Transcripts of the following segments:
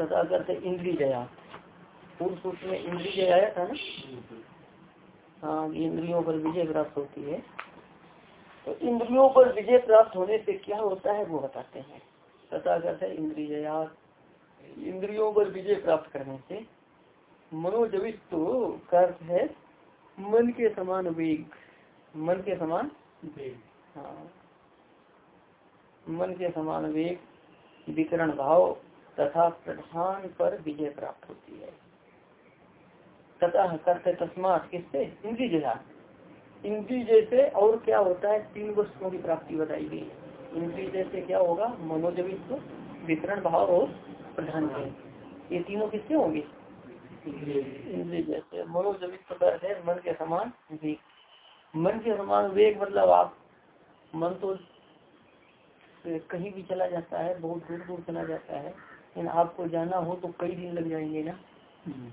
तथा करते पूर्व सूत्र में आया था ना? हाँ इंद्रियों पर विजय प्राप्त होती है। तो इंद्रियों पर विजय प्राप्त होने से क्या होता है वो बताते हैं। तथा करते इंद्री इंद्रियों पर विजय प्राप्त करने से मनोजवित्व का अर्थ है, मन के समान वेग। मन के समान हाँ। मन के समान वेग विकरण भाव तथा प्रधान पर विजय प्राप्त होती है। तथा करते तस्मात किससे? इंद्री जया इंद्री जैसे और क्या होता है? तीन वस्तुओं की प्राप्ति बताई गई। इंद्री जैसे क्या होगा? मनोजवित्व विकरण भाव और प्रधान ये तीनों किससे होंगे? इंद्रिय जैसे मनोजवित्व है मन के समान वेग। मन के समान वेग मतलब आप मन तो कहीं भी चला जाता है बहुत दूर दूर चला जाता है लेकिन आपको जाना हो तो कई दिन लग जाएँगे ना।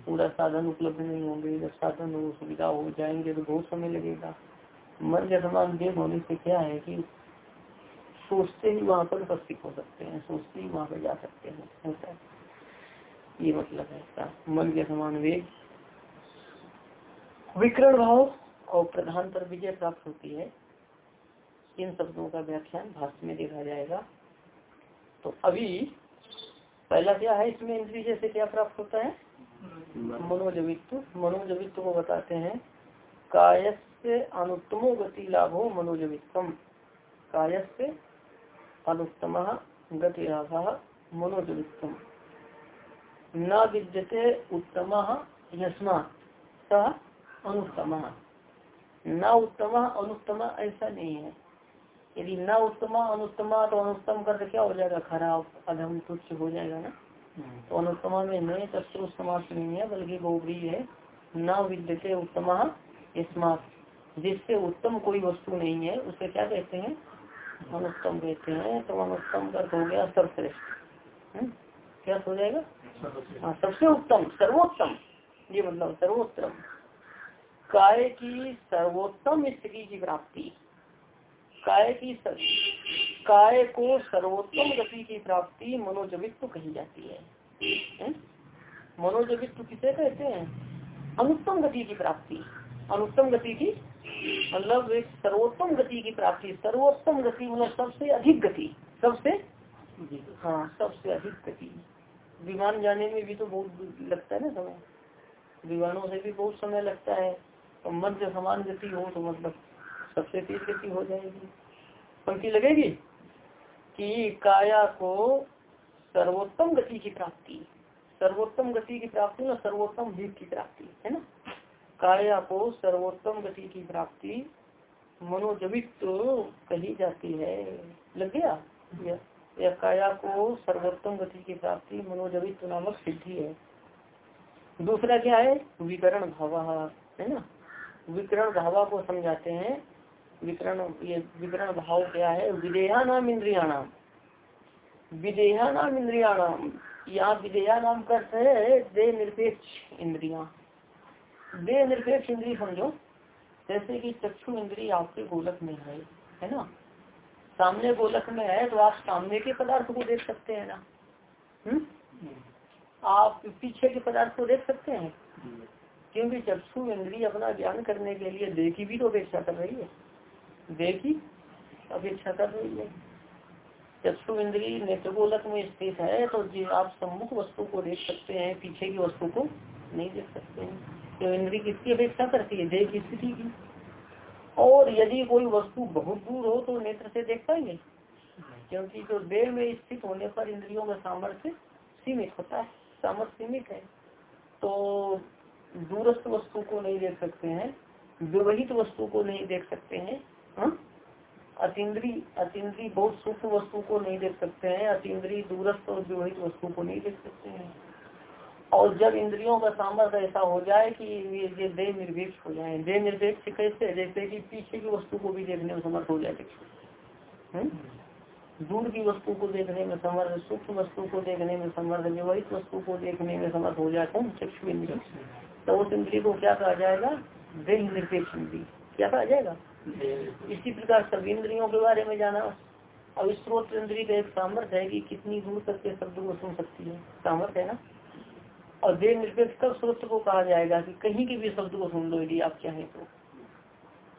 पूरा साधन उपलब्ध नहीं होंगे जब साधन हो सुविधा हो जाएँगे तो बहुत समय लगेगा। मन के समान वेग होने से क्या है कि सोचते ही वहाँ पर उपस्थित हो सकते हैं सोचते ही वहाँ पर जा सकते हैं होता है। ये मतलब है इसका। मन के समान वेग। विकरण भाव। और प्रधान पर विजय प्राप्त होती है। इन शब्दों का व्याख्यान भाष्य में देखा जाएगा। तो अभी पहला क्या है इसमें इंद्रिय से क्या प्राप्त होता है? मनोजवित्व मनोजवित्व को बताते हैं काय से अनुत्तमो गति लाभो मनोजवित्तम। काय से अनुत्तम गति लाभ मनोजवित्तम। न विद्यते उत्तम यस्मा सह अनुत्तम। न उत्तम अनुत्तम ऐसा नहीं है। यदि न उत्तम अनुत्तम तो अनुत्तम कर क्या हो जाएगा? खराब अधम तुच्छ हो जाएगा ना? तो अनुत्तमा में नए तत्व समाज नहीं है बल्कि गोबरी है। न विद्यते उत्तम स्मार्ट जिससे उत्तम कोई वस्तु नहीं है उसे क्या कहते हैं? अनुत्तम कहते हैं। तो अनुत्तम कर हो गया सर्वश्रेष्ठ। क्या हो जाएगा? हाँ सबसे उत्तम सर्वोत्तम। ये मतलब सर्वोत्तम। काय की सर्वोत्तम स्थिति की प्राप्ति. काय की. काय को सर्वोत्तम गति की प्राप्ति मनोजवित्व कही जाती है. मनोजवित्व किसे कहते हैं? अनुत्तम गति की प्राप्ति. अनुत्तम गति की? मतलब सर्वोत्तम गति की प्राप्ति. सर्वोत्तम गति मतलब सबसे अधिक गति. सबसे? हाँ सबसे अधिक गति. विमान जाने में भी तो बहुत लगता है ना समय. विमानों से भी बहुत समय लगता है. और मध्य समान गति हो तो मतलब सबसे तेज गति हो जाएगी। पंक्ति लगेगी कि काया को सर्वोत्तम गति की प्राप्ति। सर्वोत्तम गति की प्राप्ति ना सर्वोत्तम जीव की प्राप्ति, है ना? काया को सर्वोत्तम गति की प्राप्ति मनोजवित तो कही जाती है। लग गया? या काया को सर्वोत्तम गति की प्राप्ति मनोजवित नामक सिद्धि है। दूसरा क्या है? विकरण भाव, है ना? विकरण भावा को समझाते हैं। विकरण ये विकरण भाव क्या है? विदेहा नाम इंद्रिया नाम विदेहा नाम इंद्रिया नाम यहाँ विदेहा नाम करते है दे निरपेक्ष इंद्रिया। दे निरपेक्ष इंद्रिय समझो। जैसे कि चक्षु इंद्रिय आपके गोलक में है है ना? सामने गोलक में है तो आप सामने के पदार्थ को देख सकते हैं ना? हम्म? आप पीछे के पदार्थ को देख सकते हैं? क्योंकि चक्षु इंद्रिय अपना ज्ञान करने के लिए देखी भी तो अपेक्षा कर रही है। देखी, अपेक्षा कर रही है। चक्षु इंद्रिय नेत्रगोलक में स्थित है तो जी आप सम्मुख वस्तु को देख सकते हैं, पीछे की वस्तु को नहीं देख सकते हैं। तो इंद्रिय किसकी अपेक्षा करती है? की स्थिति की। और यदि कोई वस्तु बहुत दूर हो तो नेत्र से देख पाएँगे। क्योंकि जो देह में स्थित होने पर इंद्रियों का सामर्थ्य सीमित होता है, सामर्थ्य सीमित है। तो दूरस्थ वस्तु को नहीं देख सकते हैं, विवहित वस्तु को नहीं देख सकते हैं हाँ? अतिद्री अतिद्री बहुत सूक्ष्म वस्तु को नहीं देख सकते हैं अतिद्री दूरस्थ और विवहित वस्तु को नहीं देख सकते हैं। और जब इंद्रियों का सामर्थ्य ऐसा हो जाए कि ये देह निर्वेक्ष हो जाए, देह निर्वेक्ष कैसे? जैसे कि पीछे की वस्तु को भी देखने में समर्थ हो जाए हम्म? दूर की वस्तु को देखने में समर्थ, सूक्ष्म वस्तु को देखने में समर्थ, विवाहित वस्तु को देखने में समर्थ हो जाए चक्षु इंद्रिय। तो उस इंद्रिय को क्या कहा जाएगा? देह निरपेक्ष इंद्री क्या कहा जाएगा? इसी प्रकार सभी इंद्रियों के बारे में जाना। अब स्त्रोत इंद्रिय का एक सामर्थ्य है कि कितनी दूर तक के शब्द को सुन सकती है। सामर्थ्य है ना? और देह निरपेक्ष कब स्रोत को कहा जाएगा कि कहीं के भी शब्द को सुन लो यदि आप चाहें तो।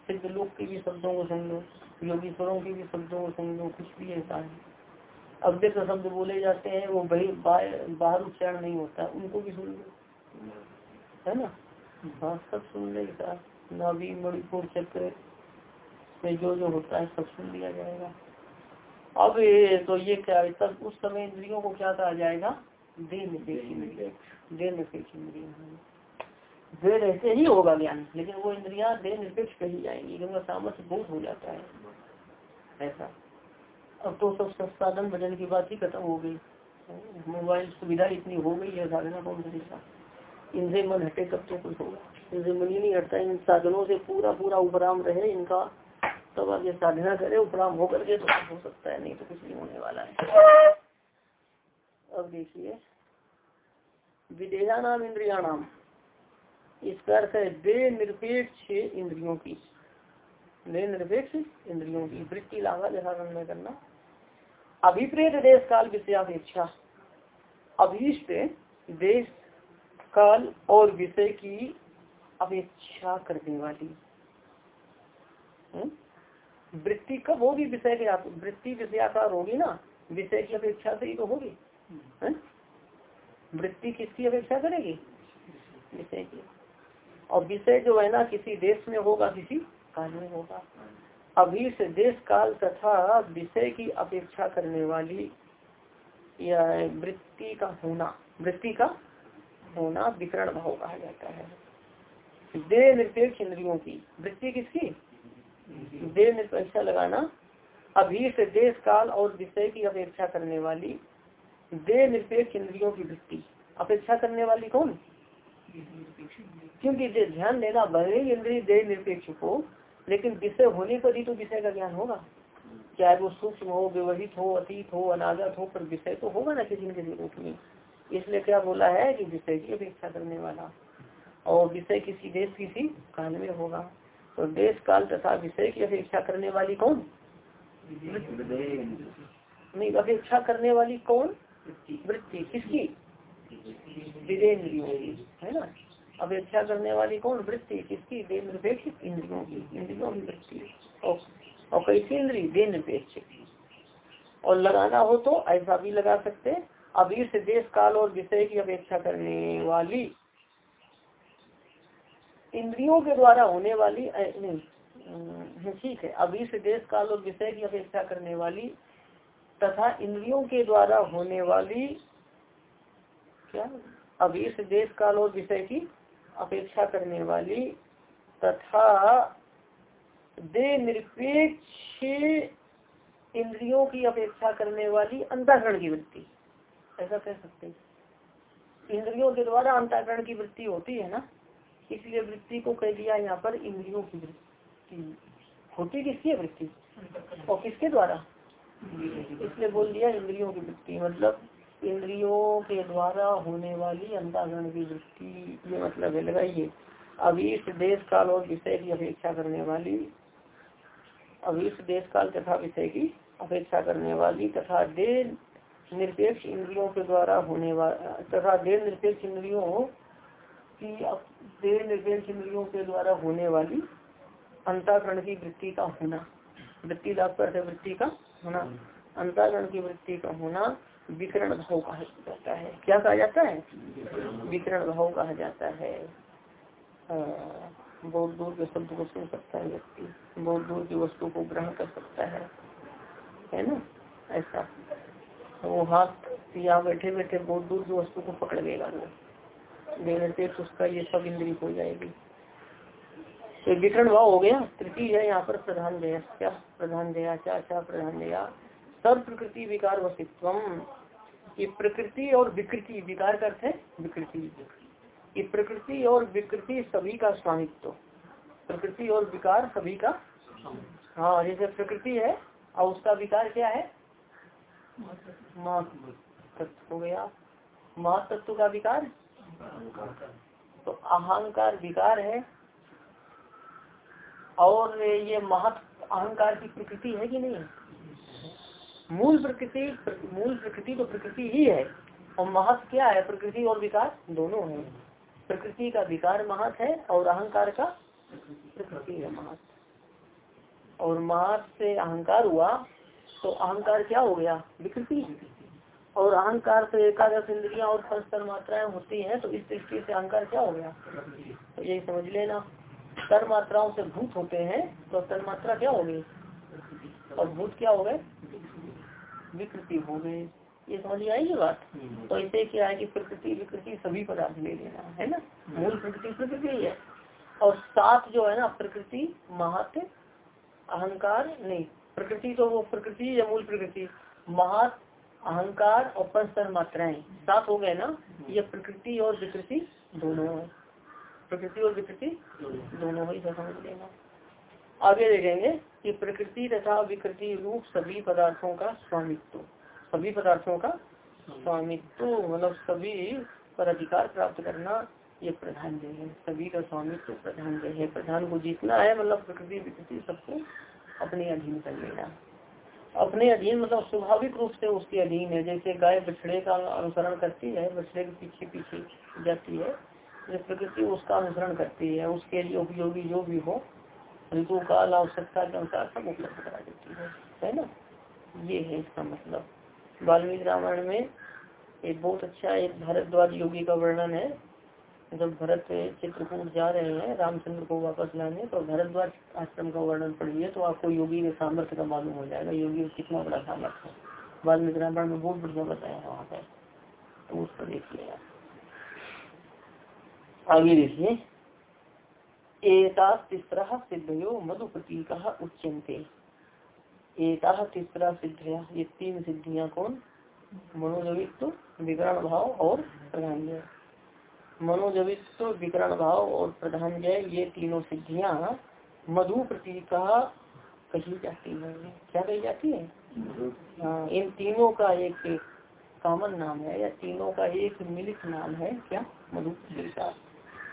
सिद्ध लोग के भी शब्दों को सुन लो योगीश्वरों के भी शब्दों को सुन लो कुछ भी ऐसा है। अव्यक्त शब्द बोले जाते हैं वो बाहर उच्चारण नहीं होता उनको भी सुन लो। है ना? हाँ सब सुन लेगा नाभि मणिपुर चक्र में जो जो होता है सब सुन लिया जाएगा। अब ये तो ये क्या है? तब उस समय इंद्रियों को क्या कहा जाएगा? इंद्रिय। देह निरपेक्ष इंद्रिय देह रहते ही होगा ज्ञान लेकिन वो इंद्रिया देह निरपेक्ष कही जाएँगी। क्योंकि सामर्थ्य बहुत हो जाता है। ऐसा। अब तो सब संसाधन भजन की बात ही खत्म हो गई। मोबाइल सुविधा इतनी हो गई है साधना कौन करेगा? इनसे मन हटे, तब तो कुछ होगा। इनसे मन ही नहीं हटता, इन साधनों से पूरा पूरा उपराम रहे इनका, तब आगे साधना करे, उपराम होकर के तो हो सकता है, नहीं तो कुछ नहीं होने वाला है। अब देखिए विदेहा नाम इंद्रिया नाम इसका अर्थ है दे निरपेक्ष इंद्रियों की। दे निरपेक्ष इंद्रियों की। वृत्ति लागा जैसा निर्णय करना। अभिप्रेत देश काल विषयापेक्षा। अभीष्ट देश काल और विषय की अपेक्षा करने वाली। हम्म? वृत्ति कब होगी विषय के आप वृत्ति विषयाकार होगी ना? विषय की अपेक्षा से ही तो होगी। हम्म? वृत्ति किसकी अपेक्षा करेगी? विषय की। और विषय जो है ना, किसी देश में होगा, किसी काल में होगा। अभी से देश काल तथा विषय की अपेक्षा करने वाली या वृत्ति का होना। वृत्ति का होना विकरण भाव कहा जाता है। देह निरपेक्ष इंद्रियों की वृत्ति किसकी? देह निरपेक्ष लगाना। अभी से देश काल और विषय की अपेक्षा करने वाली देह निरपेक्ष इंद्रियों की वृत्ति। अपेक्षा करने वाली कौन? क्योंकि ध्यान देना, भले इंद्रिय देह निरपेक्ष को लेकिन विषय होने पर ही तो विषय का ज्ञान होगा। चाहे वो सूक्ष्म हो व्यवहित हो, अतीत हो, अनागत हो, पर विषय तो होगा ना किसी न किसी रूप में। इसलिए क्या बोला है कि विषय की अपेक्षा करने वाला। और विषय किसी देश किसी काल में होगा। तो देश काल तथा विषय की अपेक्षा करने वाली कौन? नहीं, अपेक्षा करने वाली कौन? वृत्ति। किसकी? विदेन्द्रियों की, है ना? अपेक्षा करने वाली कौन? वृत्ति। किसकी? दे निरपेक्ष इंद्रियों की। इंद्रियों की वृत्ति। और कैसी इंद्री दे निरपेक्ष और लगाना हो तो ऐसा भी लगा सकते अभी से देश काल और विषय की अपेक्षा करने वाली इंद्रियों के द्वारा होने वाली नहीं ठीक है। अभी से देश काल और विषय की अपेक्षा करने वाली तथा इंद्रियों के द्वारा होने वाली क्या? अभी से देश काल और विषय की अपेक्षा करने वाली तथा दे निरपेक्ष इंद्रियों की अपेक्षा करने वाली अंतःकरण की वृत्ति। ऐसा कह सकते हैं। इंद्रियों के द्वारा अंतःकरण की वृत्ति होती है ना, इसलिए वृत्ति को कह दिया यहाँ पर, इंद्रियों की वृत्ति। होती किसकी वृत्ति? और किसके द्वारा? इसलिए बोल दिया इंद्रियों की वृत्ति। मतलब इंद्रियों के द्वारा होने वाली अंताकरण की वृत्ति, ये मतलब है लगाइए अभी इस देश काल और विषय की अपेक्षा करने वाली अभी इस देश काल तथा विषय की अपेक्षा करने वाली तथा दे निरपेक्ष इंद्रियों के द्वारा होने वाला तथा देर निरपेक्ष इंद्रियों की देर निरपेक्ष इंद्रियों के द्वारा होने वाली अंताकरण की वृत्ति का होना। वृत्ति लाभ कर वृत्ति का होना। अंताकरण की वृत्ति का होना विकरण भाव कहा जाता है। क्या कहा जाता है? विकरण भाव कहा जाता है। बहुत दूर के शब्द को सुन सकता है व्यक्ति। बहुत दूर की वस्तु को ग्रहण कर सकता है। है ना? ऐसा। वो हाथ या बैठे बैठे बहुत दूर की वस्तु को पकड़ लेगा वो निरपेक्ष उसका ये सब इंद्री हो जाएगी। तो विकरण भाव हो गया। तृतीय है यहाँ पर प्रधान दया क्या? प्रधान दया क्या क्या प्रधान दया सब प्रकृति विकार वसित्व ये प्रकृति और विकृति, विकार करते विकृति। ये प्रकृति और विकृति सभी का स्वामित्व। प्रकृति और विकार सभी का हाँ जैसे प्रकृति है, और उसका विकार क्या है? हो गया। महा तत्व का विकार? तो अहंकार विकार है। और ये महत अहंकार की प्रकृति है कि नहीं? मूल प्रकृति मूल प्रकृति तो प्रकृति ही है। और महत क्या है? प्रकृति और विकार दोनों है। प्रकृति का विकार महत है और अहंकार का प्रकृति है महत। और महत से अहंकार हुआ। तो अहंकार क्या हो गया? विकृति और अहंकार से एकादश इंद्रिया और पंचतर मात्राएँ होती हैं तो इस दृष्टि से अहंकार क्या हो गया? तो यही समझ लेना। तर मात्राओं से भूत होते हैं तो तर मात्रा क्या हो गई? और भूत क्या हो गए? विकृति हो गए। ये समझ में आएगी बात? तो इसे क्या है कि प्रकृति, विकृति सभी पदार्थ ले लेना, है ना? मूल प्रकृति प्रकृति ही है। और सात जो है ना, प्रकृति, महत्व, अहंकार, नहीं। प्रकृति तो वो प्रकृति या मूल प्रकृति? महत, अहंकार और पंचतर मात्राएँ। सात हो गए ना? ये प्रकृति और विकृति दोनों प्रकृति और विकृति दोनों ही समझ लेना आगे देखेंगे कि प्रकृति तथा विकृति रूप सभी पदार्थों का स्वामित्व। सभी पदार्थों का स्वामित्व मतलब सभी पर अधिकार प्राप्त करना ये प्रधान है। सभी का स्वामित्व प्रधान है। प्रधान को जीतना है मतलब प्रकृति, विकृति सबको अपने अधीन कर लेना अपने अधीन मतलब स्वाभाविक रूप से उसके अधीन है। जैसे गाय बछड़े का अनुसरण करती है, बछड़े के पीछे पीछे जाती है प्रकृति उसका अनुसरण करती है, उसके लिए उपयोगी जो भी हो, ऋतु काल, आवश्यकता के अनुसार सब उपलब्ध करा देती है। है ना? ये है इसका मतलब। वाल्मीकि रामायण में एक बहुत अच्छा एक भारद्वाज योगी का वर्णन है। जब भरत चित्रकूट जा रहे हैं, रामचंद्र को वापस लाने तो भरद्वाज आश्रम का वर्णन पढ़िए तो आपको योगी के सामर्थ्य का मालूम हो जाएगा। योगी कितना बड़ा सामर्थ्य है। वाल्मीकि रामायण में बहुत बढ़िया बताया वहाँ पर तो उसको देखिए आगे देखिए। एता तिसरा सिद्धयो मधु प्रतीक सिद्धया, ये तीन सिद्धियाँ कौन? मनोजवित्व विकरण भाव और प्रधान। मनोजवित्व विकरण भाव और प्रधान जय ये तीनों सिद्धियाँ मधु प्रतीक कही जाती है। क्या कही जाती है? हाँ इन तीनों का एक कॉमन नाम है, या तीनों का एक मिलित नाम है। क्या? मधु प्रतीका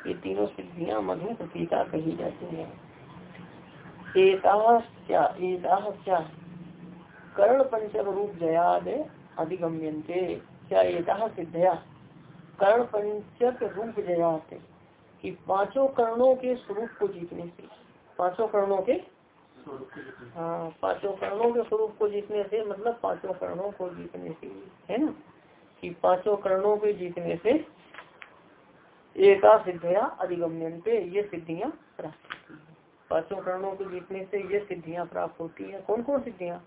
ये तीनों सिद्धियाँ मधु प्रतीका कही जाती है। क्या? कर्ण पंचक रूप जयाद अधिगम्यंते क्या एक सिद्धया कर्ण पंचक रूप जयात कि पाँचों कर्णों के स्वरूप को जीतने से। पाँचों कर्णों के? हाँ पाँचों कर्णों के स्वरूप को जीतने से मतलब पाँचों कर्णों को जीतने से, है ना? कि पाँचों कर्णों के जीतने से एका सिद्धिया अधिगम्यंते ये सिद्धियाँ प्राप्त होती है। पाँचों कर्णों को जीतने से ये सिद्धियाँ प्राप्त होती है। कौन कौन सिद्धियाँ?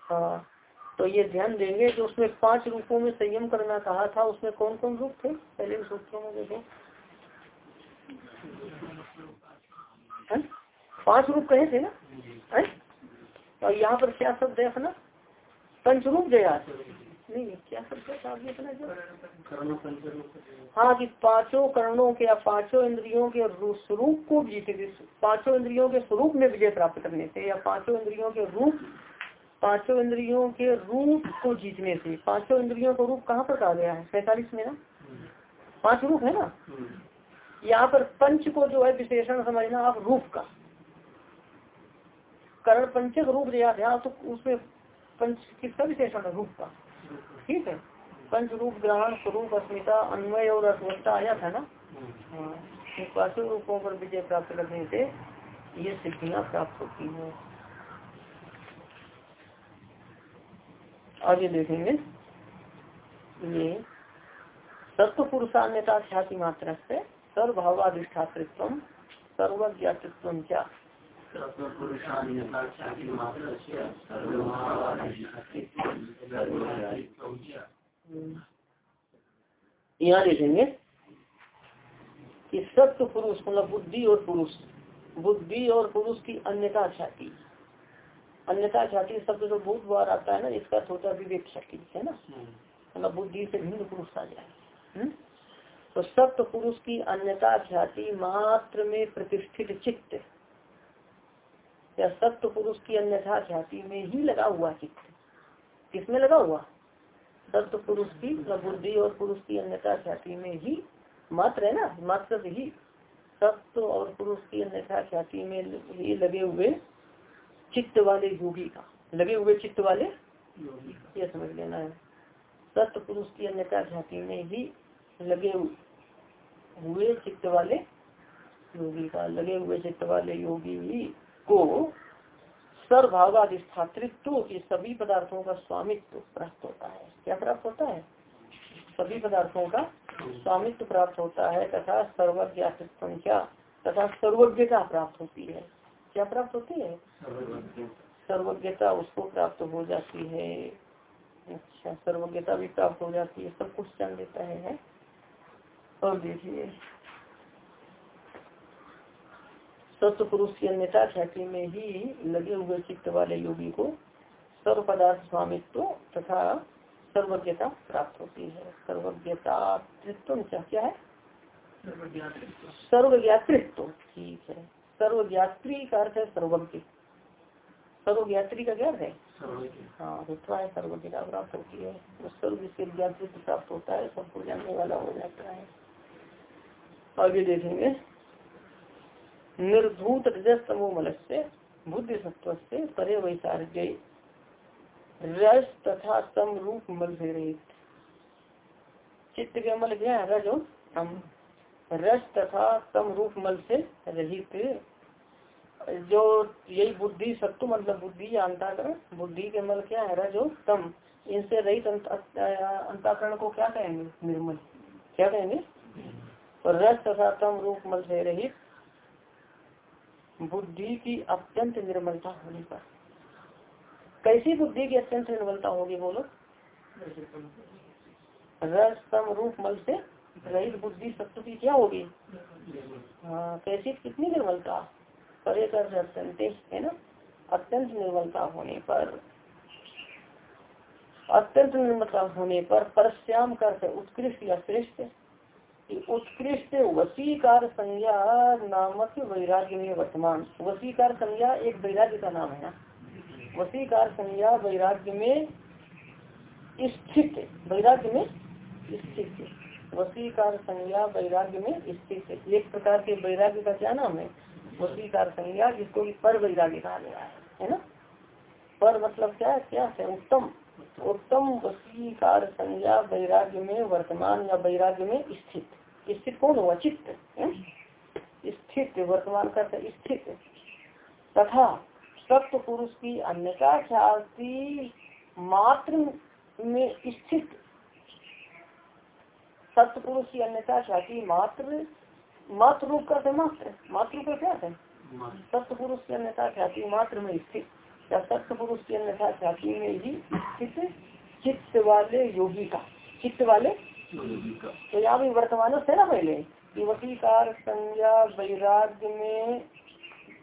हाँ तो ये ध्यान देंगे जो उसमें पाँच रूपों में संयम करना कहा था, उसमें कौन कौन रूप थे? पहले सूत्रों में देखो। हाँ? पाँच रूप कहे थे ना? है? और यहाँ पर क्या शब्द है अपना? पंचरूप जया नहीं, क्या शब्द आपने अपना जो। हाँ कि पाँचों कर्णों के या पाँचों इंद्रियों के स्वरूप को जीते पाँचों इंद्रियों के स्वरूप में विजय प्राप्त करने से या पाँचों इंद्रियों के रूप पाँचों इंद्रियों के रूप को जीतने से। पाँचों इंद्रियों का रूप कहाँ पर कहा गया है? पैतालीस में ना? पाँच रूप है ना? यहाँ पर पंच को जो है विशेषण समझना आप रूप का। करण पंचक रूप दिया ध्यान तो उसमें पंच किसका विशेषण है? रूप का। ठीक है? पंच रूप, ग्रहण, स्वरूप, अस्मिता, अन्वय और अस्वस्था आया था ना? हाँ। पाँचों रूपों पर विजय प्राप्त करने से ये सिद्धियाँ प्राप्त होती हैं। आगे देखेंगे। ये सत्व पुरुषान्यता ख्याति मात्र से सर्वभावाधिष्ठातृत्व सर्वज्ञातृत्व क्या? यहाँ देखेंगे कि सत्य पुरुष मतलब बुद्धि और पुरुष। बुद्धि और पुरुष की अन्यता ख्याति। अन्यता ख्याति शब्द तो बहुत बार आता है ना, इसका होता विवेक ख्याति है ना। मतलब बुद्धि से भिन्न पुरुष आ जाए। हम्म? तो सप्त पुरुष की अन्यता ख्याति मात्र में प्रतिष्ठित चित्त। या सत्य पुरुष की अन्यथा ख्याति में ही लगा हुआ चित्त। किसमें लगा हुआ? सप्त पुरुष की बुद्धि और पुरुष की अन्यथा ख्याति में ही मात्र है ना, मात्र ही। सत्य और पुरुष की अन्यथा ख्याति में ही लगे हुए चित्त वाले योगी का। लगे हुए चित्त वाले योगी यह समझ लेना है। सत्य पुरुष की अन्यथा ख्याति में ही लगे हुए चित्त वाले योगी का। लगे हुए चित्त वाले योगी को सर्वभावाधिष्ठातृत्व की सभी पदार्थों का स्वामित्व प्राप्त होता है। क्या प्राप्त होता है? सभी पदार्थों का स्वामित्व प्राप्त होता है तथा सर्वज्ञ संख्या तथा सर्वज्ञता प्राप्त होती है। क्या प्राप्त होती है? सर्वज्ञता उसको प्राप्त हो जाती है। अच्छा सर्वज्ञता भी प्राप्त हो जाती है सब कुछ जान लेता है, है? और देखिए सत्य पुरुष की अन्यता ख्याति में ही लगे हुए चित्त वाले योगी को सर्व पदार्थ स्वामित्व तथा सर्वज्ञता प्राप्त होती है। सर्वज्ञता क्या है? सर्वज्ञातृत्व ठीक है। सर्वज्ञात्री का अर्थ है सर्वज्ञ। सर्वज्ञात्री का क्या है? हाँ रुत्वा है सर्वज्ञता प्राप्त होती है। तो सर्व जिसके ज्ञातृत्व प्राप्त होता है सबको जानने वाला हो जाता है। आगे देखेंगे। निर्धूत रजस्तमो मलस्य बुद्धि सत्व से परे वैसार्य रस तथा तम रूप मल से रहित चित्त के मल क्या है? रज तम रस तथा तम रूप मल से रहित। जो यही बुद्धि, सत्व मतलब बुद्धि, या अंताकरण, बुद्धि के मल क्या है? रजो तम। इनसे रहित अंताकरण को क्या कहेंगे? निर्मल। क्या कहेंगे? और रस तथा तम रूप मल से रहित। बुद्धि की अत्यंत निर्मलता होने पर। कैसी बुद्धि की अत्यंत निर्मलता होगी बोलो? रस तम रूप मल से रहित बुद्धि सत्य की क्या होगी? हाँ कैसी? कितनी निर्मलता? परे कर अत्यंत है ना? अत्यंत निर्मलता होने पर, अत्यंत निर्मलता होने पर परश्याम कर उत्कृष्ट या श्रेष्ठ उत्कृष्ट वसीकार संज्ञा नामक वैराग्य में वर्तमान। वसीकार संज्ञा एक वैराग्य का नाम है ना? वसीकार संज्ञा वैराग्य में स्थित वैराग्य में स्थित वसीकार संज्ञा वैराग्य में स्थित है। एक प्रकार के वैराग्य का क्या नाम है? वसीकार संज्ञा जिसको पर वैराग्य कहा गया है है ना? पर मतलब क्या है? क्या है? उत्तम। उत्तम वसीकार संज्ञा वैराग्य में वर्तमान या वैराग्य में स्थित। स्थित कौन हुआ चित्त स्थित, वर्तमान का स्थित। तथा सत्य पुरुष की अन्यता मात्र में स्थित सत्य पुरुष की अन्यता ख्याति मात्र मात्र रूप का मात्र मात्र का क्या है? सत्य पुरुष की अन्यथा ख्याति मात्र में स्थित या सत्य पुरुष की अन्यथा ख्याति में ही स्थित चित्त वाले योगी का चित्त वाले तो यहाँ भी वर्तमान से ना पहले युवतीकार संज्ञा वैराग्य में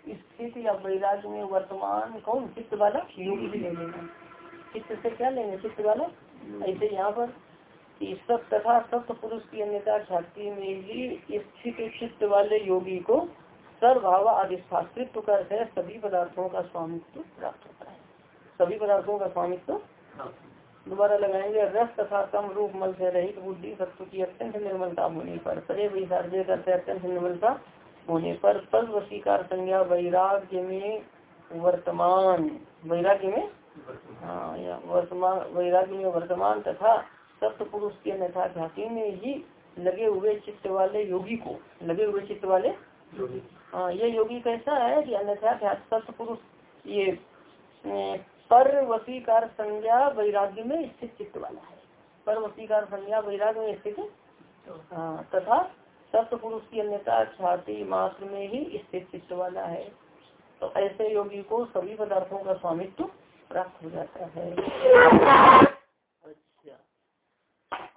स्थित या वैराग्य में वर्तमान कौन? चित्त वाला योगी भी ले लेना। चित्त से क्या लेंगे? चित्त वाला? ऐसे यहाँ पर सब तथा सप्त पुरुष की अन्यता ख्याति में ही स्थित चित्त वाले योगी को सर्वभाव अधिष्ठातृत्व कर सभी पदार्थों का स्वामित्व प्राप्त होता है। सभी पदार्थों का स्वामित्व दोबारा लगाएँगे रस तथा कम रूप मल से रहित बुद्धि सत्व की अत्यंत निर्मलता होने पर सरे विसर्जय करते अत्यंत निर्मलता होने पर पद वशीकार संज्ञा वैराग्य में वर्तमान वैराग्य में? हाँ या वर्तमान वैराग्य में वर्तमान तथा सप्त पुरुष के अन्यथा ख्याति में ही लगे हुए चित्त वाले योगी को लगे हुए चित्त वाले हाँ ये योगी कैसा है कि अन्यथा सप्त पुरुष ये पर वसीकार संज्ञा वैराग्य में स्थित चित्त वाला है। पर वसीकार संज्ञा वैराग्य में स्थित हाँ तथा सप्त पुरुष की अन्यता छाती मात्र में ही स्थित चित्त वाला है। तो ऐसे योगी को सभी पदार्थों का स्वामित्व प्राप्त हो जाता है।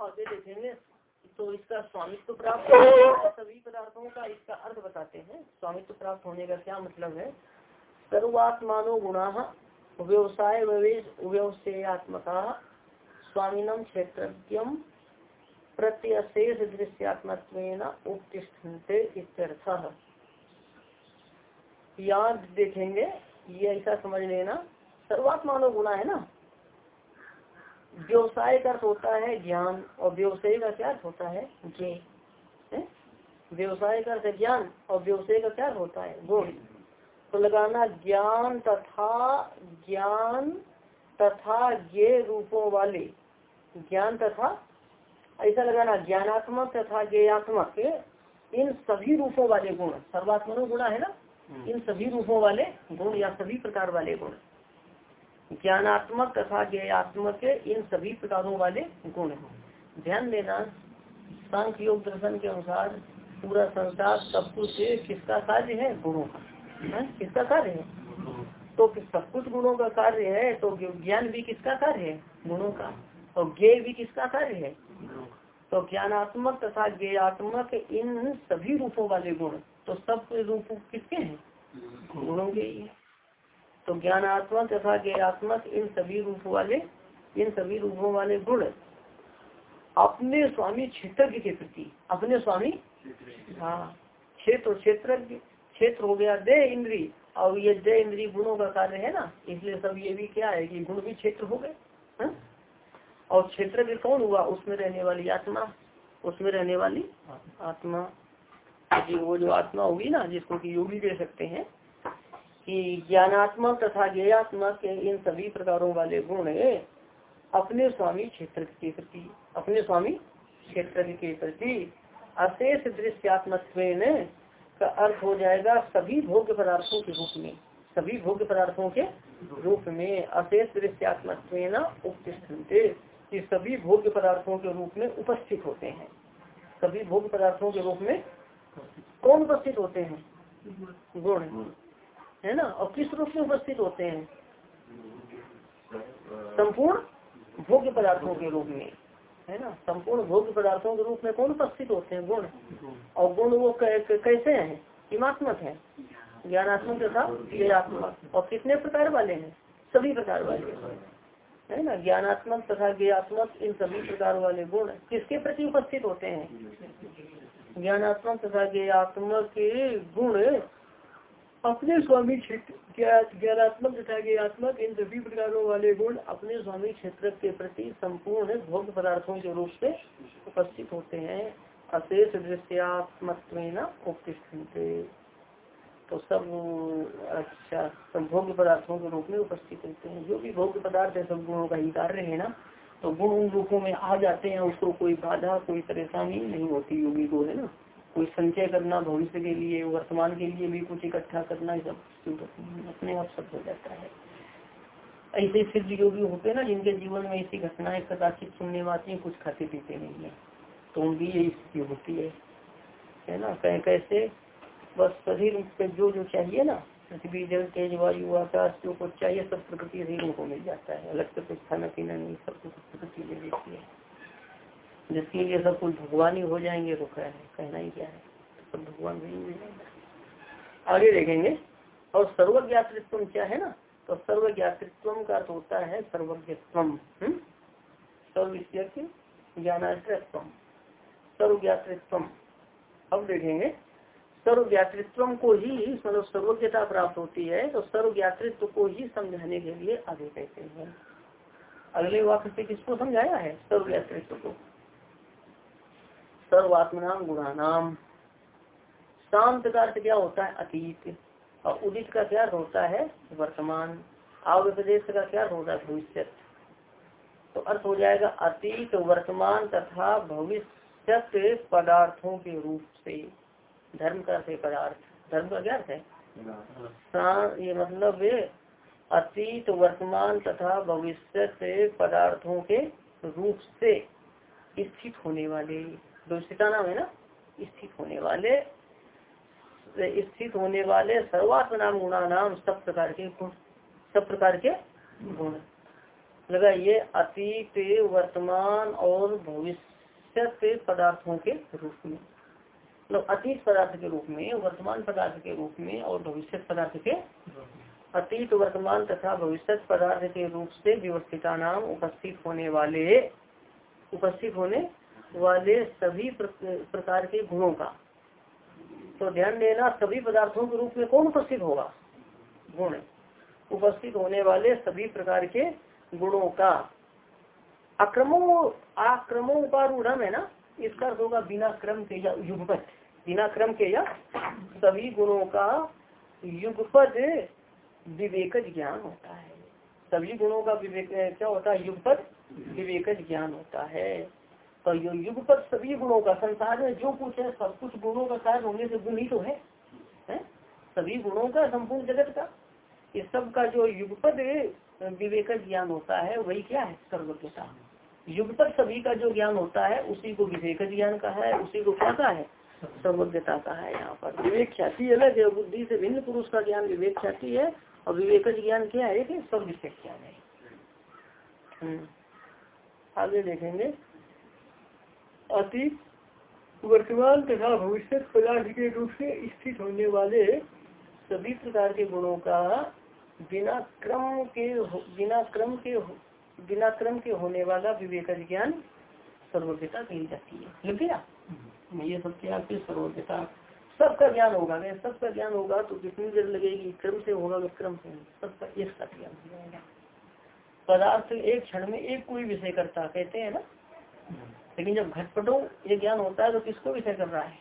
आगे देखेंगे तो इसका स्वामित्व प्राप्त सभी पदार्थों का इसका अर्थ बताते हैं। स्वामित्व प्राप्त होने का क्या मतलब है? सर्वात्मानो गुणा व्यवसाय व्यवसायत्मका स्वामीनम क्षेत्र प्रत्यशेष दृश्यात्मत्व उत्तिष्ठते याद देखेंगे ये ऐसा समझ लेना। सर्वात्मानो गुणा है ना? व्यवसाय का अर्थ होता है ज्ञान और व्यवसाय का क्या अर्थ होता है? ज्ञ व्यवसाय का अर्थ ज्ञान और व्यवसाय का क्या होता है? गुण। तो लगाना ज्ञान तथा ज्ञान तथा ये रूपों वाले। ज्ञान तथा ऐसा लगाना ज्ञानात्मक तथा ज्ञात्मक इन सभी रूपों वाले गुण। सर्वात्मनो गुणा है ना? हम्म। इन सभी रूपों वाले गुण या सभी प्रकार वाले गुण। ज्ञानात्मक तथा ज्ञात्मक इन सभी प्रकारों वाले गुण ध्यान देना, सांख्य योग दर्शन के अनुसार पूरा संसार सब कुछ किसका कार्य है? गुणों का। किसका कार्य है? तो सब कुछ गुणों का कार्य है तो ज्ञान भी किसका कार्य है? गुणों का। और ज्ञ भी किसका कार्य है? तो ज्ञानात्मक तथा ज्ञात्मक इन सभी रूपों वाले गुण। तो सब रूप किसके हैं? गुणों के ही। तो ज्ञानात्मक तथा ज्ञात्मक इन सभी रूप वाले, इन सभी रूपों वाले गुण अपने स्वामी क्षेत्र के प्रति, अपने स्वामी हाँ क्षेत्र क्षेत्र क्षेत्र हो गया दे इंद्री। और ये दे इंद्री गुणों का कार्य है ना, इसलिए सब ये भी क्या है कि गुण भी क्षेत्र हो गए हाँ? और क्षेत्र भी कौन हुआ? उसमें रहने वाली आत्मा, उसमें रहने वाली आत्मा। जी, वो जो आत्मा होगी ना, जिसको कि योगी कह सकते हैं कि ज्ञानात्मक तथा ज्ञात्मक इन सभी प्रकारों वाले गुण अपने स्वामी क्षेत्र के प्रति, अपने स्वामी क्षेत्र के प्रति अशेष दृश्यात्मक का अर्थ हो जाएगा सभी भोग्य पदार्थों के रूप में, सभी भोग्य पदार्थों के रूप में अशेष दृश्यात्मक उपस्थित, कि सभी भोग्य पदार्थों के रूप में उपस्थित होते हैं। सभी भोग्य पदार्थों के रूप में कौन उपस्थित होते हैं? गुण। है ना? और किस रूप में उपस्थित होते हैं? संपूर्ण भोग्य पदार्थों के रूप में, है ना? संपूर्ण भोग्य पदार्थों के रूप में कौन उपस्थित होते हैं? गुण। और गुण वो कैसे हैं? हिमात्मक है। ज्ञानात्मक तथा ज्ञात्मक और कितने प्रकार वाले हैं? सभी प्रकार वाले। है ना? ज्ञानात्मक तथा ज्ञात्मक इन सभी प्रकार वाले गुण किसके प्रति उपस्थित होते हैं? ज्ञानात्मक तथा ज्ञात्मक गुण अपने स्वामी ज्ञानात्मक तथा ज्ञात्मक इन सभी प्रकारों वाले गुण अपने स्वामी क्षेत्र के प्रति संपूर्ण भोग पदार्थों के रूप से उपस्थित होते हैं। अशेष दृश्यात्मक तो सब अच्छा सब भोग्य पदार्थों के रूप में उपस्थित होते हैं। जो भी भोग्य पदार्थ है, सब गुणों का ही कार्य है ना? तो गुण उन रूपों में आ जाते हैं, उसको कोई बाधा, कोई परेशानी नहीं होती, योगी को, है ना? कोई संचय करना, भविष्य के लिए, वर्तमान के लिए भी कुछ इकट्ठा करना सब अपने आप सब हो जाता है। ऐसे सिद्ध योगी होते हैं ना, जिनके जीवन में ऐसी घटनाएँ, कदाचित सुनने में आती है, कुछ खाते पीते नहीं है तो उनकी यही स्थिति होती है। है ना? कहीं कैसे? बस शरीर पे जो जो चाहिए ना, पृथ्वी, जल, तेज, वायु, आकाश, जो कुछ चाहिए, सब प्रकृति शरीर को मिल जाता है। अलग से कुछ खाना पीना नहीं, सब कुछ प्रकृति ले लेती है। जिसके लिए सब कुछ भगवान ही हो जाएँगे तो क्या है, कहना ही क्या है? तो सब भगवान भी मिल जाएँगे आगे देखेंगे। और सर्वज्ञातृत्व क्या है ना? तो सर्वज्ञातृत्व का अर्थ होता है सर्वज्ञत्व हम्म? सर्व ज्ञानाश्रत्व सर्वज्ञातृत्व अब देखेंगे। सर्वज्ञातृत्व को ही मतलब सर्वज्ञता प्राप्त होती है तो सर्वज्ञातृत्व को ही समझाने के लिए आगे कहते हैं। अगले वाक्य से किसको समझाया है? सर्वज्ञातृत्व को। सर्वात्मनाम गुणानाम शांत का अर्थ क्या होता है? अतीत। और उदित का क्या होता है? वर्तमान। आवप्रदेश का क्या होता है? भविष्य। तो अर्थ हो जाएगा अतीत, वर्तमान तथा भविष्य पदार्थों के रूप से। धर्म का से पदार्थ। धर्म का क्या अर्थ है? ये मतलब अतीत, वर्तमान तथा भविष्य पदार्थों के रूप से स्थित होने वाले। दुष्टिता नाम है ना, स्थित होने वाले, स्थित होने वाले सर्वात्म नाम गुणा नाम सब प्रकार के गुण, सब प्रकार के गुण। लगाइए अतीत, वर्तमान और भविष्य पदार्थों के रूप में। मतलब अतीत पदार्थ के रूप में, वर्तमान पदार्थ के रूप में और भविष्य पदार्थ के अतीत, वर्तमान तथा भविष्य पदार्थ के रूप से व्यवस्थिता नाम उपस्थित होने वाले, उपस्थित होने वाले सभी प्रकार के गुणों का। तो ध्यान देना, सभी पदार्थों के रूप में कौन उपस्थित होगा? गुण। उपस्थित होने वाले सभी प्रकार के गुणों का। अक्रमो आक्रमो उपारूढ़ है ना? इसका अर्थ होगा बिना क्रम के या युगपत बिना क्रम के या सभी गुणों का युगपद विवेक ज्ञान होता है। सभी गुणों का विवेक, क्या होता है? युगपद विवेक ज्ञान होता है। तो यो युगपद सभी गुणों का संसार में जो कुछ है, सब कुछ गुणों का कार्य होने से गुण ही तो है? सभी गुणों का संपूर्ण जगत का। इस सब का जो युगपद विवेक ज्ञान होता है, वही क्या है? सर्वज्ञता युगपद सभी का जो ज्ञान होता है, उसी को विवेक ज्ञान का है, उसी को क्या का है? सर्वज्ञता का है यहाँ पर। विवेक ख्याति अलग है, बुद्धि से भिन्न पुरुष का ज्ञान विवेक ख्याति है, और विवेक ज्ञान क्या है कि सब विषय ज्ञान है। हम्म। आगे देखेंगे। अतीत वर्तमान तथा भविष्य पदार्थ के रूप से स्थित होने वाले सभी प्रकार के गुणों का बिना क्रम के बिना क्रम के बिना क्रम के होने वाला विवेक ज्ञान सर्वज्ञता कही जाती है। लग गया? ये सब क्या सर्वज्ञता सबका ज्ञान होगा। अगर सबका ज्ञान होगा तो कितनी देर लगेगी क्रम से होगा क्रम से सबका एक साथ ज्ञान हो जाएगा। पदार्थ एक क्षण में एक कोई विषय करता कहते हैं ना? लेकिन जब घटपटो ये ज्ञान होता है तो किसको विषय कर रहा है?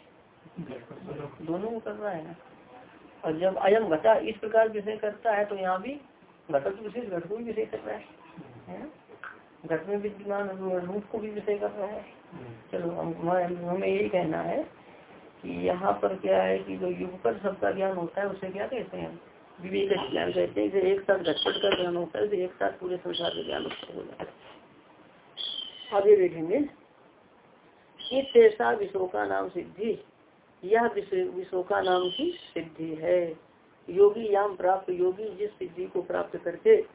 दोनों को कर रहा है ना। और जब अयम घटा, इस प्रकार विषय करता है तो यहाँ भी घटक विशेष घट को भी विषय कर रहा है। घट में विद्यमान रूप को भी विषय कर रहा है। चलो, हमें यही कहना है कि यहाँ पर क्या है कि जो युग पर सबका ज्ञान होता है, उसे क्या कहते हैं? विवेक ज्ञान कहते हैं। एक साथ घटपट का ज्ञान होता है एक साथ पूरे संसार का ज्ञान हो जाता है। आगे देखेंगे। ऐसा विशोका नाम सिद्धि। यह विशोका नाम की सिद्धि है। योगी याम प्राप्त योगी जिस सिद्धि को प्राप्त करके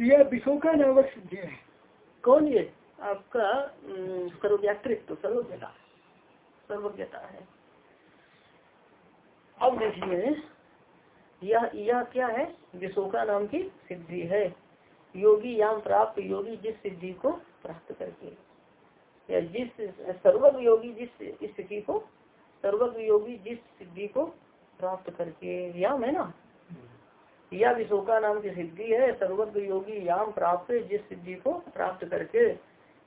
यह विशोका नामक सिद्धि है। कौन ये? आपका सर्वव्याकृत सर्वज्ञता। सर्वज्ञता है। अब देखिए यह यह क्या है? विशोका नाम की सिद्धि है। योगी याम प्राप्त योगी जिस सिद्धि को प्राप्त करके। या जिस सर्वज्ञ योगी जिस स्थिति को सर्वज्ञ योगी जिस सिद्धि को प्राप्त करके याम है ना? या विशोका नाम की सिद्धि है सर्वज्ञ योगी याम प्राप्त जिस सिद्धि को प्राप्त करके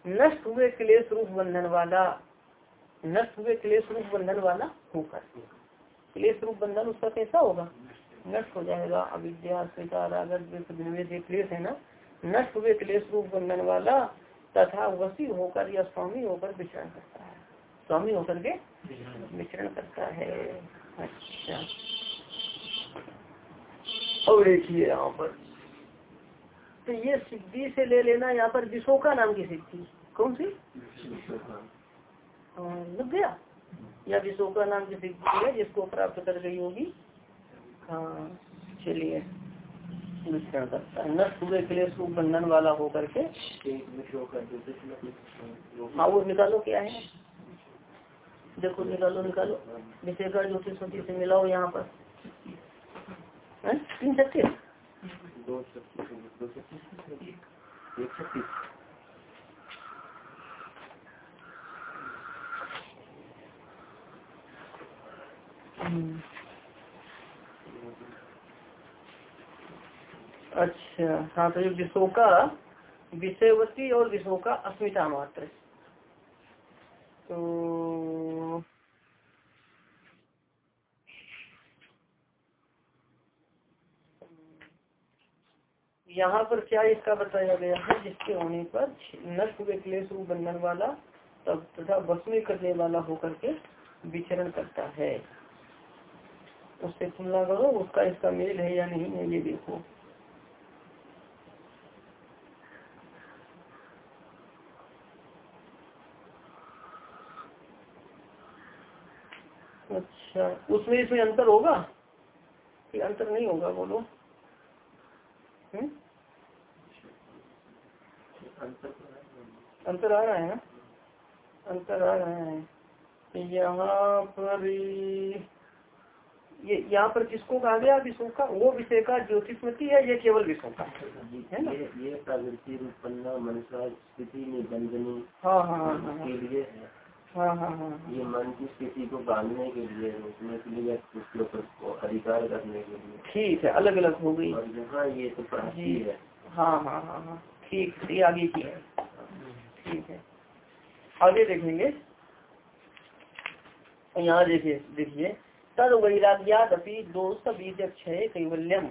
नष्ट हुए क्लेश रूप बंधन वाला, नष्ट हुए क्लेश रूप बंधन वाला होकर। क्लेश रूप बंधन उसका कैसा होगा? नष्ट हो जाएगा। अविद्या क्लेश है ना? नष्ट हुए क्लेश रूप बंधन वाला तथा वसी होकर या स्वामी होकर विचरण करता है। स्वामी होकर के विचरण करता है। अच्छा। और देखिए यहाँ पर तो ये सिद्धि से ले लेना यहाँ पर विशोका नाम की सिद्धि। कौन सी? लग गया? या विशोका नाम की सिद्धि है जिसको प्राप्त कर गई होगी? हाँ चलिए। मिश्रण करता है। नष्ट हुए क्लेश रूप बंधन वाला होकर के हाँ वो निकालो क्या है? देखो निकालो निकालो। विषय का ज्योतिष से मिलाओ यहाँ पर। तीन छत्तीस दो अच्छा हाँ तो विशोका विषयवती और विशोका अस्मिता मात्र। तो यहाँ पर क्या इसका बताया गया है, जिसके होने पर नष्ट हुए क्लेश रूप बंधन वाला तब तथा भस्मी करने वाला होकर के विचरण करता है। उससे तुलना करो, उसका इसका मेल है या नहीं है, ये देखो। अच्छा। उसमें इसमें अंतर होगा? कि अंतर नहीं होगा बोलो। हम्म? अंतर आ रहा है ना? अंतर आ रहा है। यहाँ पर ये यहाँ पर किसको कहा गया? विषयों का। वो विषय का ज्योतिषमती है ये केवल विषयों का। है ना? ये, ये प्रवृत्ति स्थिति निबंधनी हाँ हाँ हाँ, हाँ, हाँ। के लिए हाँ हाँ हाँ। ये मन की स्थिति को बांधने के लिए रोकने के लिए उसके ऊपर अधिकार करने के लिए। ठीक है अलग अलग हो गई। और यहाँ ये तो प्राची है। हाँ हाँ हाँ हाँ। ठीक ये आगे की है। ठीक है। आगे देखेंगे। यहाँ देखिए देखिए। तद वैराग्यात अपनी दोष बीज क्षय कैवल्यम।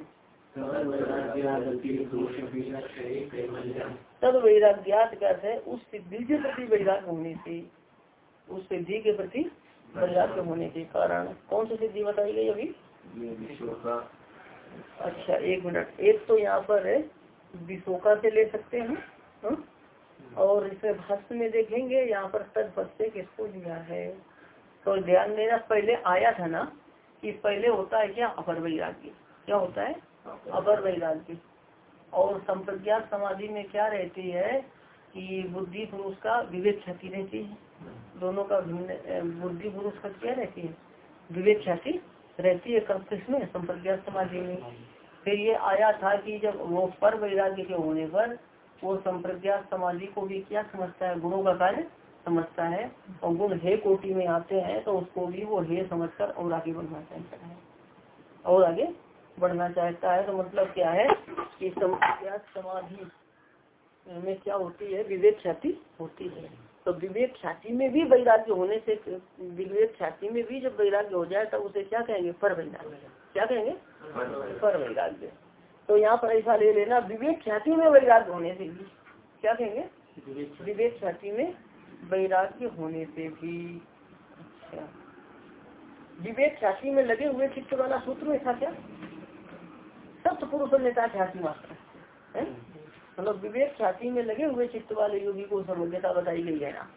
तद वैराग्यात का है उस के प्रति वैराग्य होने से उस सिद्धि के प्रति वैराग्य होने के कारण। कौन सी सिद्धि बताई गई अभी? अच्छा एक मिनट। एक तो यहाँ पर विशोका से ले सकते हैं हा? और इसमें भाष्य में देखेंगे यहाँ पर तद पद से किसको लिया है? तो ध्यान देना पहले आया था ना कि पहले होता है क्या? अपर वैराग्य। क्या होता है? अपर वैराग्य। और संप्रज्ञात समाधि में क्या रहती है कि बुद्धि पुरुष का विवेक क्षति रहती है। दोनों का भिन्न बुद्धि पुरुष का क्या रहती है? विवेक ख्याति रहती है कब किसमें संप्रज्ञात समाधि में। फिर ये आया था कि जब वो पर वैराग्य के होने पर वो संप्रज्ञात समाधि को भी क्या समझता है? गुणों का कार्य समझता है। और गुण हे कोटि में आते हैं तो उसको भी वो हे समझकर और आगे बढ़ना चाहता है। और आगे बढ़ना चाहता है तो मतलब क्या है कि संप्रज्ञात समाधि में क्या होती है? विवेक ख्याति होती है। तो विवेक ख्याति में भी वैराग्य होने से, विवेक ख्याति में भी जब वैराग्य हो जाए तब उसे क्या कहेंगे? पर वैराग्य। क्या कहेंगे? पर वैराग्य। तो यहाँ पर ऐसा ले लेना, विवेक ख्याति में वैराग्य होने से भी। क्या कहेंगे? विवेक ख्याति में वैराग्य होने से भी। अच्छा। विवेक ख्याति में लगे हुए चित्त वाला सूत्र में था क्या? सप्त पुरुष नेता ख्याति मात्र। है? मतलब विवेक ख्याति में लगे हुए चित्त वाले योगी को समझता बताई गई है ना।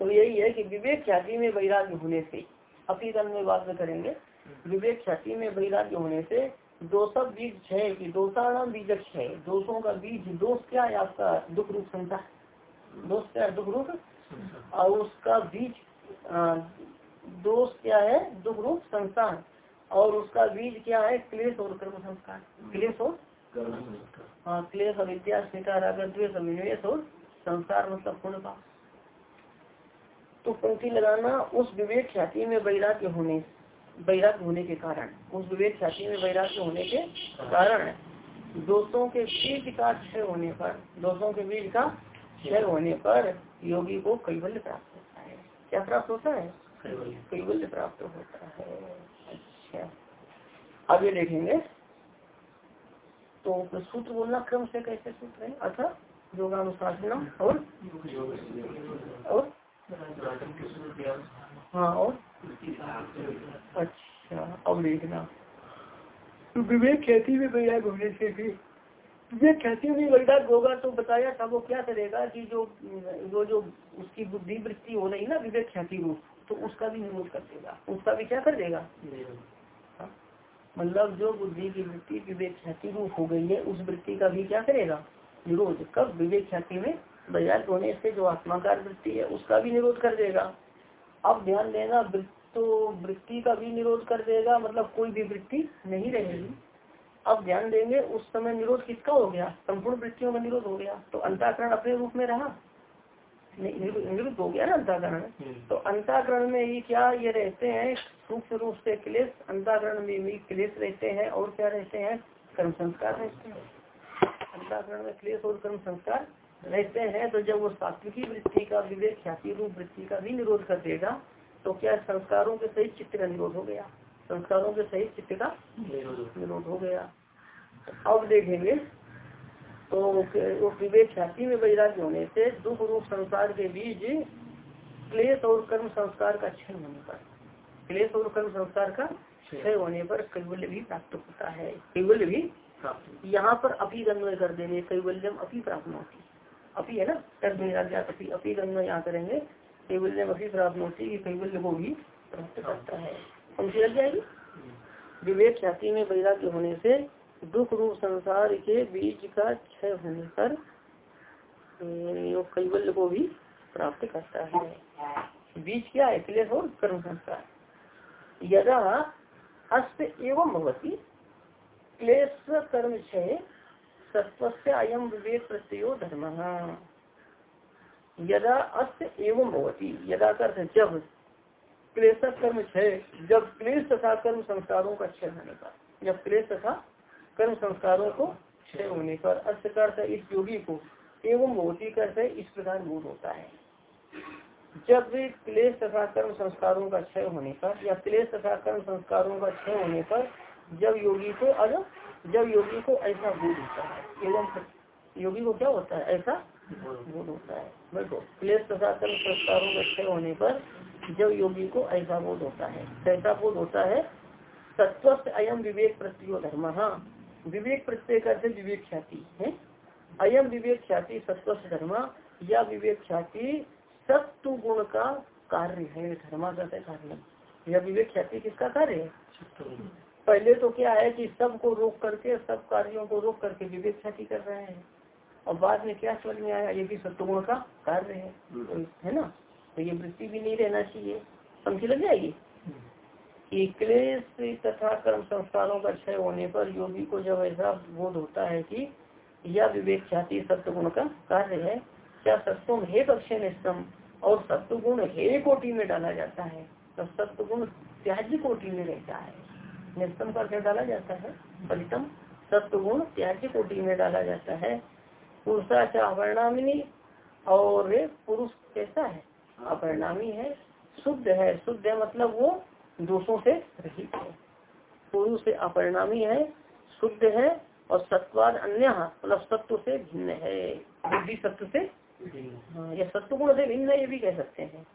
तो यही है कि विवेक ख्याति में वैराग्य होने से अपनी में बात करेंगे, विवेक ख्याति में वैराग्य होने से दोषक बीज छह की दोषाणाम बीज छह दोषों का बीज, दोष क्या है आपका दुख रूप संसार? दोष क्या है? दुख रूप? और उसका बीज दोष क्या है? दुख रूप संसार। और उसका बीज क्या है? क्लेश और कर्म संस्कार। क्लेश और हाँ क्लेश अविद्या द्वेष अभिनिवेश और संसार मतलब पूर्ण का। तो पंक्ति लगाना उस विवेक ख्याति में वैराग्य होने वैराग्य होने के कारण। उस विवेक ख्याति में वैराग्य होने के कारण दोषों के बीज का क्षय होने पर दोषों के बीज का क्षय होने पर योगी को कैवल्य प्राप्त होता है। क्या प्राप्त होता है? कैवल्य प्राप्त होता है। अच्छा। आगे देखेंगे। तो सूत्र बोलना क्रम से कैसे सूत्र है? अच्छा योगानुशासन और और हाँ और अच्छा अब देखना। तो विवेक खेती में वैराग होने से भी विवेक खेती में वैराग होगा तो बताया था वो क्या करेगा कि जो वो जो उसकी बुद्धि वृत्ति हो रही ना, विवेक ख्याति रूप तो उसका भी निरोध कर देगा। उसका भी क्या कर देगा। मतलब जो बुद्धि की वृत्ति विवेक ख्याति रूप हो गई है उस वृत्ति का भी क्या करेगा? निरोध। कब? विवेक ख्याति में वैराग होने से जो आत्माकार वृत्ति है उसका भी निरोध कर देगा। अब ध्यान देना तो वृत्ति का भी निरोध कर देगा मतलब कोई भी वृत्ति नहीं रहेगी। अब ध्यान देंगे उस समय निरोध किसका हो गया? संपूर्ण वृत्तियों का निरोध हो गया। तो अंताकरण अपने रूप में रहा? निरुद्ध हो गया ना अंताकरण? हम्म। तो अंताकरण में ही क्या ये रहते हैं? सूक्ष्म रूप से क्लेश अंताकरण में भी क्लेश रहते हैं और क्या रहते हैं? कर्म संस्कार रहते हैं। अंताकरण में क्लेश और कर्म संस्कार रहते हैं तो जब वो सात्विकी वृत्ति का विवेक, ख्याति रूप वृत्ति का भी निरोध कर देगा तो क्या संस्कारों के सही चित्त का निरोध हो गया? संस्कारों के सही चित्त का निरोध हो गया। अब देखेंगे तो विवेक, ख्याति में वैराग्य होने से दुख रूप संसार के बीच क्लेश और कर्म संस्कार का क्षण होने पर क्लेश और कर्म संस्कार का क्षय होने पर कैवल्य भी प्राप्त होता है। कैवल्य भी यहाँ पर अपी गन्वय कर देंगे कैवल्यम अपी प्राप्त होती अपी है ना? तब अपी अपी गन्वय यहाँ करेंगे कैवल्य अपी प्राप्त होती है कैवल्य को भी प्राप्त करता है। पंक्ति लग जाएगी? विवेक ख्याति में वैराग्य होने से दुख रूप संसार के बीच का क्षय होने पर कैवल्य को भी प्राप्त करता है। बीच क्या है? क्लेश और कर्म संस्कार। यदा हस्त एवं भवती, क्लेश कर्म क्षय से अयम विवेक प्रत्यो धर्म। यदा अस्त एवं भवती, यदा कर जब क्लेश कर्म क्षय जब क्लेश तथा कर्म संस्कारों का क्षय होने पर, जब क्लेश तथा कर्म संस्कारों को क्षय होने पर अर्थ इस योगी को एवं भौतिक अर्थ इस प्रकार बोध होता है। जब क्लेश तथा कर्म संस्कारों का क्षय होने पर, या क्लेश तथा कर्म संस्कारों का क्षय होने पर, जब योगी को अल, जब योगी को ऐसा बोध होता है, एवं योगी को क्या होता है? ऐसा बोध होता है। देखो, क्लेश तथा कर्म संस्कारों का क्षय होने पर जब योगी को ऐसा बोध होता है। कैसा बोध होता है? सत्वस्थ अयम विवेक प्रत्यो धर्म। हाँ विवेक प्रत्यय करते विवेक ख्याति, है? अयम विवेक ख्याति सत्वस्थ धर्म, या विवेक ख्याति सत्व गुण का कार्य है धर्मा का कार्य। यह विवेक ख्याति किसका कार्य है? पहले तो क्या है कि सबको रोक करके सब कार्यों को रोक करके विवेक ख्याति कर रहे हैं। और बाद में क्या समझ में आया? ये भी सत्वगुण का कार्य है। तो, है ना? तो ये वृत्ति भी नहीं रहना चाहिए। समझ लग जाएगी? कि क्लेश तथा कर्म संस्कारों का क्षय होने पर योगी को जब ऐसा बोध होता है कि यह विवेक ख्याति सत्य गुण का कार्य है क्या सत्वम हे पक्ष निष्ठम और सत्य गुण हे कोटि में डाला जाता है। तो सत्य गुण त्याज्य कोटि में रहता है। निष्ठम करके डाला जाता है? फलितम। सत्य गुण त्याज्य कोटि में डाला जाता है। पुरुषाचा अपरिणामिनी और पुरुष कैसा है? अपरिणामी है। शुद्ध है। शुद्ध है मतलब वो दोषों से रहित है। पुरुष अपरिणामी है, शुद्ध है और सत्वाद अन्य मतलब सत्व से भिन्न है। बुद्धि सत्व से हाँ यह सत्व गुण से भिन्न ये भी कह सकते हैं।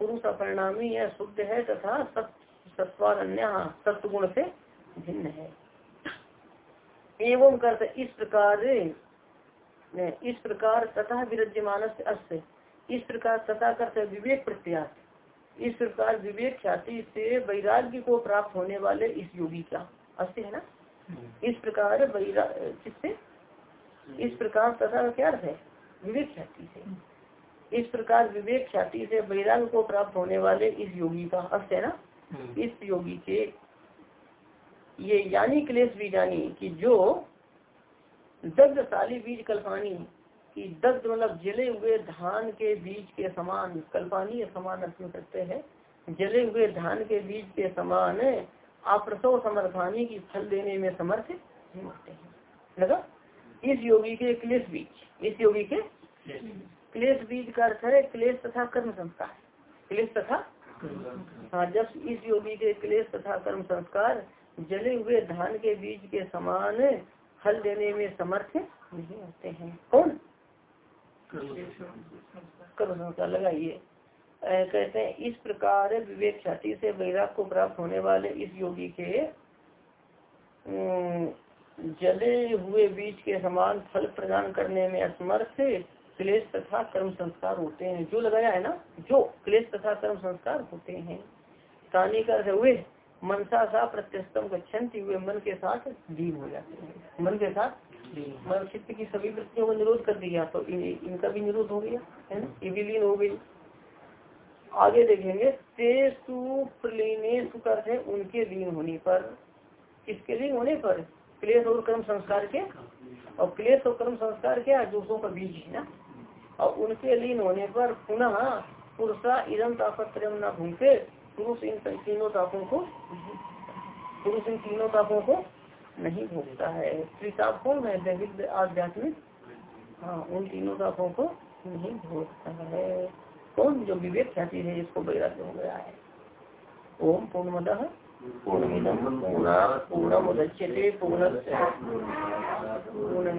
पुरुष अपरिणामी है शुद्ध है तथा सत्वाद अन्य सत्व गुण से भिन्न है। एवं करते इस प्रकार इस प्रकार तथा विरज्यमान से अस्त। इस प्रकार तथा करते विवेक प्रत्याश इस प्रकार विवेक ख्याति से वैराग्य को प्राप्त होने वाले इस योगी का अस्त है ना? हम्म। इस प्रकार किससे? इस प्रकार तथा क्या है? विवेक ख्याति से। इस प्रकार विवेक ख्याति से वैराग्य को प्राप्त होने वाले इस योगी का अर्थ है ना? हम्म। इस योगी के ये यानी क्लेश भी जानी कि जो दग्ध साली बीज कल्पानी की दग्ध मतलब जले हुए धान के बीज के समान कल्पानी समान अर्थ में करते हैं जले हुए धान के बीज के समान अप्रसव समर्थानी की फल देने में समर्थ होते हैं। लगा? इस योगी के क्लेश बीज इस योगी के क्लेश बीज। का अर्थ है क्लेश तथा कर्म संस्कार। क्लेश तथा हाँ जब इस योगी के क्लेश तथा कर्म संस्कार जले हुए धान के बीज के समान फल देने में समर्थ नहीं होते हैं। कौन? कर्म संस्कार। लगाइए। कहते हैं इस प्रकार विवेक ख्याति से वैराग को प्राप्त होने वाले इस योगी के जले हुए बीज के समान फल प्रदान करने में असमर्थ क्लेश तथा कर्म संस्कार होते हैं। जो लगाया है ना जो क्लेश तथा कर्म संस्कार होते हैं। कहानी का हुए मनसा सा प्रत्यस्तम गच्छन्ति हुए मन के साथ लीन हो जाते हैं। मन के साथ मन चित्त की सभी वृत्तियों को निरोध कर दिया तो इन, इनका भी निरोध हो गया है ना? ये भी लीन हो गई। आगे देखेंगे तेसु प्रलीनेशु करते उनके लीन होने पर। किसके लीन होने पर? क्लेश और कर्म संस्कार के, और क्लेश और कर्म संस्कार के दोषों का बीज है ना? और उनके लीन होने पर पुनः पुरुषा इदम तापत्र न भूमते पुरुष इन तीनों तापों को, पुरुष इन तीनों तापों को नहीं भोगता है। त्रिताप कौन है दैविक आध्यात्मिक हाँ उन तीनों तापों को नहीं भोगता है। कौन जो विवेक ख्याति है जिसको वैराग्य हो गया है। ओम पूर्णमद पूर्णमिदम पूर्णा पूर्णमुदच्यते पूर्ण पूर्ण